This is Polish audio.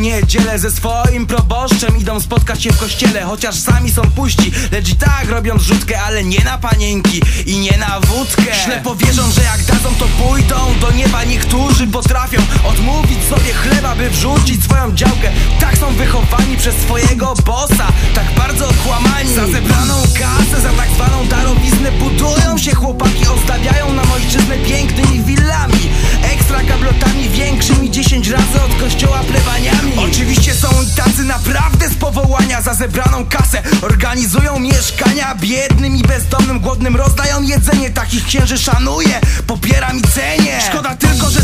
niedzielę ze swoim proboszczem Idą spotkać się w kościele, chociaż sami są puści. Lecz i tak robią zrzutkę, ale nie na panienki i nie na wódkę. Ślepo wierzą, że jak dadzą to pójdą do nieba Niektórzy potrafią odmówić sobie chleba, by wrzucić swoją działkę. Tak są wychowani przez swojego bossa, naprawdę z powołania za zebraną kasę Organizują mieszkania biednym i bezdomnym, głodnym. Rozdają jedzenie, takich księży szanuję, popieram i cenię Szkoda tylko, że